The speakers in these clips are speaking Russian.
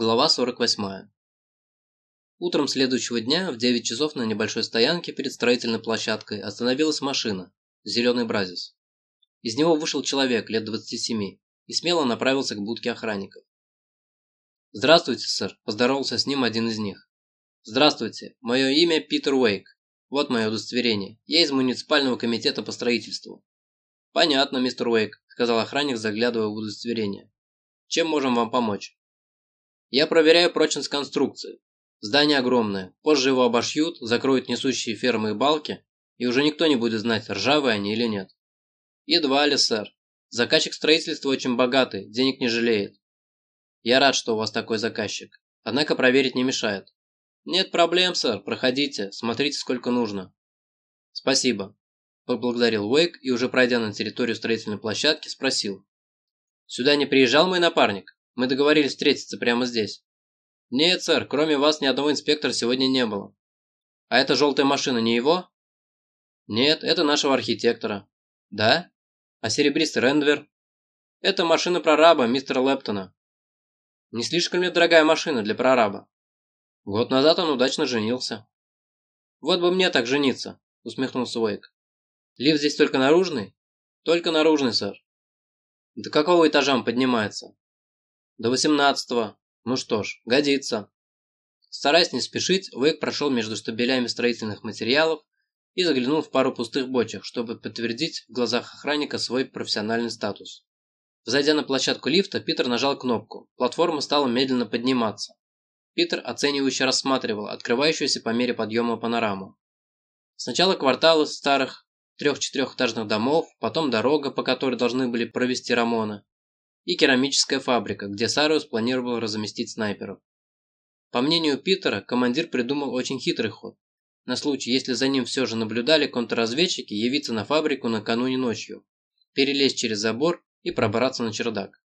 Глава 48. Утром следующего дня в 9 часов на небольшой стоянке перед строительной площадкой остановилась машина, зеленый бразис. Из него вышел человек лет 27 и смело направился к будке охранников. «Здравствуйте, сэр», – поздоровался с ним один из них. «Здравствуйте, мое имя Питер Уэйк. Вот мое удостоверение. Я из муниципального комитета по строительству». «Понятно, мистер Уэйк», – сказал охранник, заглядывая в удостоверение. «Чем можем вам помочь?» Я проверяю прочность конструкции. Здание огромное. Позже его обошьют, закроют несущие фермы и балки, и уже никто не будет знать, ржавые они или нет. Едва ли, сэр. Заказчик строительства очень богатый, денег не жалеет. Я рад, что у вас такой заказчик. Однако проверить не мешает. Нет проблем, сэр, проходите, смотрите сколько нужно. Спасибо. Поблагодарил Уэйк и уже пройдя на территорию строительной площадки спросил. Сюда не приезжал мой напарник? Мы договорились встретиться прямо здесь. Нет, сэр, кроме вас ни одного инспектора сегодня не было. А эта желтая машина не его? Нет, это нашего архитектора. Да? А серебристый Рендвер? Это машина прораба, мистера Лэптона. Не слишком ли дорогая машина для прораба? Год назад он удачно женился. Вот бы мне так жениться, усмехнулся Уэйк. Лифт здесь только наружный? Только наружный, сэр. До какого этажа он поднимается? До восемнадцатого. Ну что ж, годится. Стараясь не спешить, Уэйк прошел между штабелями строительных материалов и заглянул в пару пустых бочек, чтобы подтвердить в глазах охранника свой профессиональный статус. Зайдя на площадку лифта, Питер нажал кнопку. Платформа стала медленно подниматься. Питер оценивающе рассматривал открывающуюся по мере подъема панораму. Сначала кварталы старых трех-четырехэтажных домов, потом дорога, по которой должны были провести Рамона, и керамическая фабрика, где Сариус планировал разместить снайперов. По мнению Питера, командир придумал очень хитрый ход. На случай, если за ним все же наблюдали контрразведчики, явиться на фабрику накануне ночью, перелезть через забор и пробраться на чердак.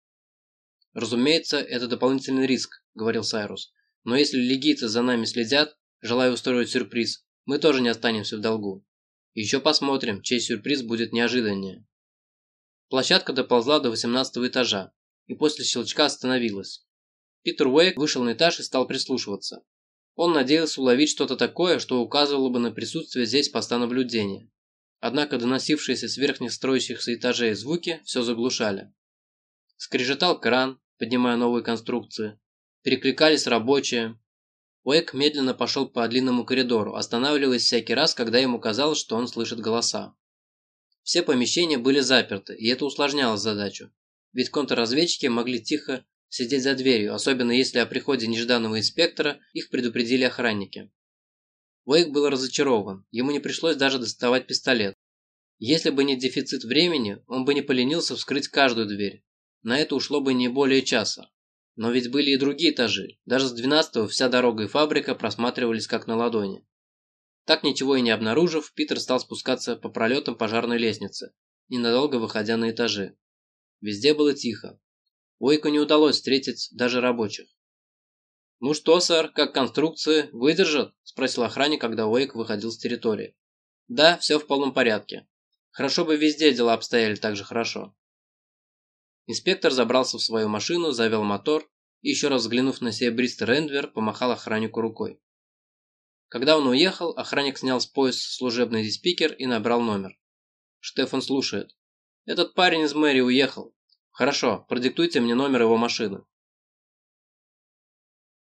«Разумеется, это дополнительный риск», – говорил Сайрус. «Но если легийцы за нами следят, желая устроить сюрприз, мы тоже не останемся в долгу. Еще посмотрим, чей сюрприз будет неожиданнее». Площадка доползла до 18 этажа и после щелчка остановилась. Питер Уэйк вышел на этаж и стал прислушиваться. Он надеялся уловить что-то такое, что указывало бы на присутствие здесь поста наблюдения. Однако доносившиеся с верхних строящихся этажей звуки все заглушали. Скрежетал кран, поднимая новые конструкции. Перекликались рабочие. Уэйк медленно пошел по длинному коридору, останавливаясь всякий раз, когда ему казалось, что он слышит голоса. Все помещения были заперты, и это усложняло задачу, ведь контрразведчики могли тихо сидеть за дверью, особенно если о приходе нежданного инспектора их предупредили охранники. Уэйк был разочарован, ему не пришлось даже доставать пистолет. Если бы не дефицит времени, он бы не поленился вскрыть каждую дверь. На это ушло бы не более часа. Но ведь были и другие этажи, даже с 12-го вся дорога и фабрика просматривались как на ладони. Так ничего и не обнаружив, Питер стал спускаться по пролетам пожарной лестницы, ненадолго выходя на этажи. Везде было тихо. Ойку не удалось встретить даже рабочих. «Ну что, сэр, как конструкции, выдержат?» – спросил охранник, когда Уэйк выходил с территории. «Да, все в полном порядке. Хорошо бы везде дела обстояли так же хорошо». Инспектор забрался в свою машину, завел мотор и, еще раз взглянув на серебристый Рендвер, помахал охраннику рукой. Когда он уехал, охранник снял с пояса служебный диспикер и набрал номер. Штефан слушает. «Этот парень из мэрии уехал. Хорошо, продиктуйте мне номер его машины».